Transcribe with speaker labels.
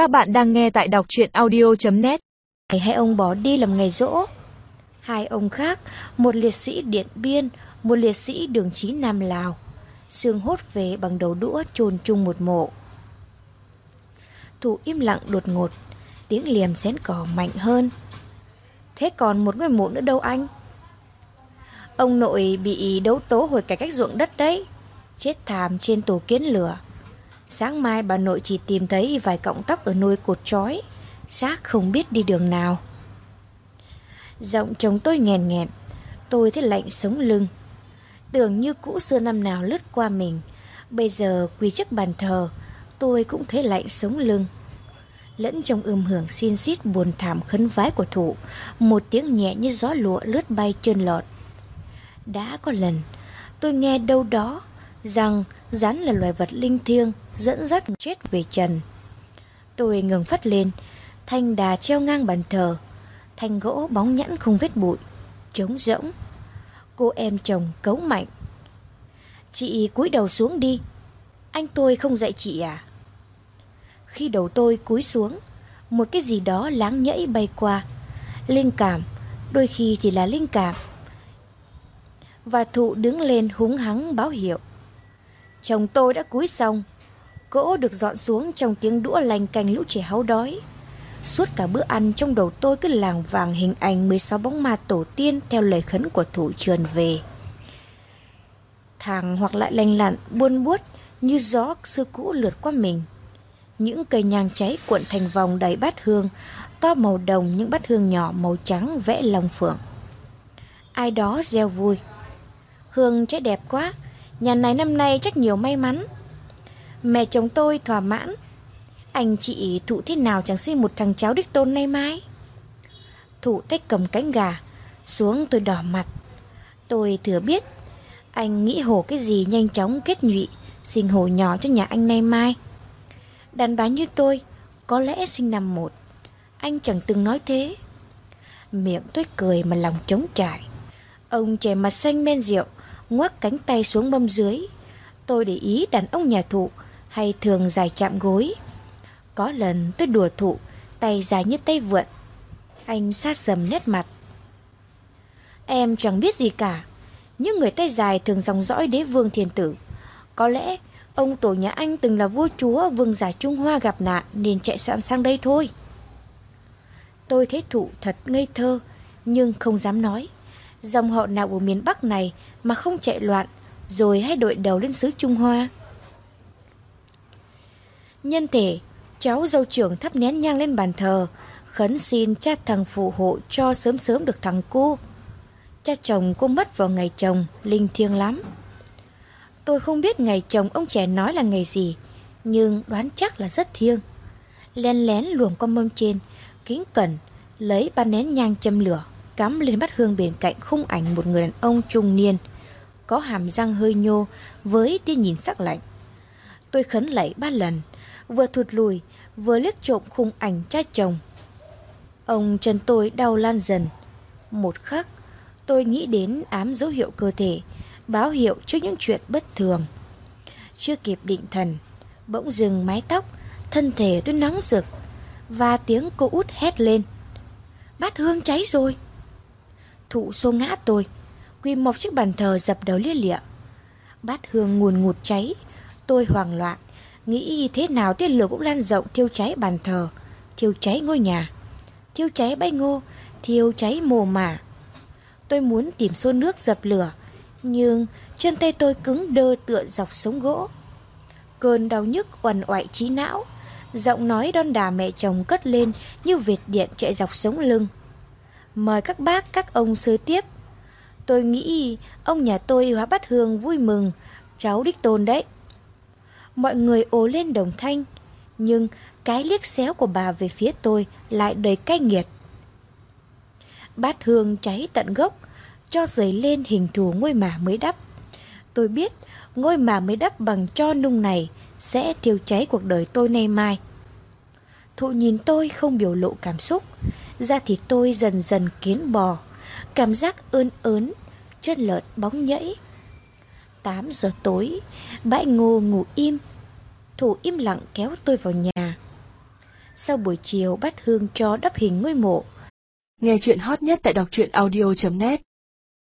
Speaker 1: Các bạn đang nghe tại đọc chuyện audio.net
Speaker 2: Hai ông bỏ đi làm ngày rỗ. Hai ông khác, một liệt sĩ Điện Biên, một liệt sĩ đường chí Nam Lào. sương hốt về bằng đầu đũa chôn chung một mộ. Thủ im lặng đột ngột, tiếng liềm xén cỏ mạnh hơn. Thế còn một người mộ nữa đâu anh? Ông nội bị đấu tố hồi cải cách ruộng đất đấy, chết thảm trên tổ kiến lửa. Sáng mai bà nội chỉ tìm thấy vài cọng tóc ở nuôi cột trói, xác không biết đi đường nào. Giọng chồng tôi nghèn nghẹn, tôi thấy lạnh sống lưng. Tưởng như cũ xưa năm nào lướt qua mình, bây giờ quỳ trước bàn thờ, tôi cũng thấy lạnh sống lưng. Lẫn trong ươm hưởng xin xít buồn thảm khấn vái của thụ, một tiếng nhẹ như gió lụa lướt bay trơn lọt. Đã có lần, tôi nghe đâu đó rằng rắn là loài vật linh thiêng dẫn dắt chết về trần. Tôi ngừng phát lên, thanh đà treo ngang bàn thờ, thanh gỗ bóng nhẵn không vết bụi, trống rỗng. Cô em chồng cấu mạnh. Chị cúi đầu xuống đi, anh tôi không dạy chị à? Khi đầu tôi cúi xuống, một cái gì đó láng nhẫy bay qua. Linh cảm, đôi khi chỉ là linh cảm. Và thụ đứng lên húng hắng báo hiệu. Chồng tôi đã cúi xong, cỗ được dọn xuống trong tiếng đũa lành cành lũ trẻ háu đói. Suốt cả bữa ăn trong đầu tôi cứ làng vàng hình ảnh 16 bóng ma tổ tiên theo lời khấn của thủ trườn về. Thằng hoặc lại lành lặn, buôn buốt như gió xưa cũ lượt qua mình. Những cây nhang cháy cuộn thành vòng đầy bát hương, to màu đồng những bát hương nhỏ màu trắng vẽ lòng phượng. Ai đó gieo vui. Hương cháy đẹp quá, nhà này năm nay chắc nhiều may mắn. Mẹ chồng tôi thỏa mãn. Anh chị thụ thế nào chẳng sinh một thằng cháu đích tôn nay mai. Thụ tách cầm cánh gà, xuống tôi đỏ mặt. Tôi thừa biết, anh nghĩ hồ cái gì nhanh chóng kết nhụy, Xin hồ nhỏ cho nhà anh nay mai. Đàn bà như tôi, có lẽ sinh năm một. Anh chẳng từng nói thế. Miệng tôi cười mà lòng trống trải. Ông trẻ mặt xanh men rượu, ngoắc cánh tay xuống mâm dưới. Tôi để ý đàn ông nhà thụ hay thường dài chạm gối. Có lần tôi đùa thụ, tay dài như tay vượn. Anh sát sầm nét mặt. Em chẳng biết gì cả. Những người tay dài thường dòng dõi đế vương thiên tử. Có lẽ ông tổ nhà anh từng là vua chúa vương giả Trung Hoa gặp nạn nên chạy sẵn sang đây thôi. Tôi thấy thụ thật ngây thơ nhưng không dám nói. Dòng họ nào ở miền Bắc này mà không chạy loạn rồi hay đội đầu lên xứ Trung Hoa. Nhân thể, cháu dâu trưởng thắp nén nhang lên bàn thờ, khấn xin cha thằng phù hộ cho sớm sớm được thằng cô. Cha chồng cô mất vào ngày chồng, linh thiêng lắm. Tôi không biết ngày chồng ông trẻ nói là ngày gì, nhưng đoán chắc là rất thiêng. Len lén luồng qua mâm trên, kính cẩn, lấy ba nén nhang châm lửa, cắm lên bát hương bên cạnh khung ảnh một người đàn ông trung niên, có hàm răng hơi nhô với tia nhìn sắc lạnh. Tôi khấn lạy ba lần, vừa thụt lùi, vừa liếc trộm khung ảnh cha chồng. Ông chân tôi đau lan dần. Một khắc, tôi nghĩ đến ám dấu hiệu cơ thể, báo hiệu trước những chuyện bất thường. Chưa kịp định thần, bỗng dừng mái tóc, thân thể tôi nóng rực, và tiếng cô út hét lên. Bát hương cháy rồi. Thụ xô ngã tôi, quy một chiếc bàn thờ dập đầu lia lịa. Bát hương nguồn ngụt cháy, tôi hoảng loạn, nghĩ thế nào tiên lửa cũng lan rộng thiêu cháy bàn thờ, thiêu cháy ngôi nhà, thiêu cháy bãi ngô, thiêu cháy mồ mả. Tôi muốn tìm xô nước dập lửa, nhưng chân tay tôi cứng đơ tựa dọc sống gỗ. Cơn đau nhức uẩn oại trí não, giọng nói đon đà mẹ chồng cất lên như vệt điện chạy dọc sống lưng. Mời các bác, các ông sơ tiếp. Tôi nghĩ ông nhà tôi hóa bắt hương vui mừng, cháu đích tôn đấy. Mọi người ồ lên đồng thanh, nhưng cái liếc xéo của bà về phía tôi lại đầy cay nghiệt. Bát hương cháy tận gốc, cho dấy lên hình thù ngôi mả mới đắp. Tôi biết ngôi mả mới đắp bằng cho nung này sẽ thiêu cháy cuộc đời tôi nay mai. Thụ nhìn tôi không biểu lộ cảm xúc, da thịt tôi dần dần kiến bò, cảm giác ơn ớn, chân lợn bóng nhẫy. 8 giờ tối, bãi ngô ngủ im, thủ im lặng kéo tôi vào nhà. sau buổi chiều bắt hương cho đắp hình ngôi mộ.
Speaker 1: Nghe chuyện hot nhất tại đọc truyện audio.net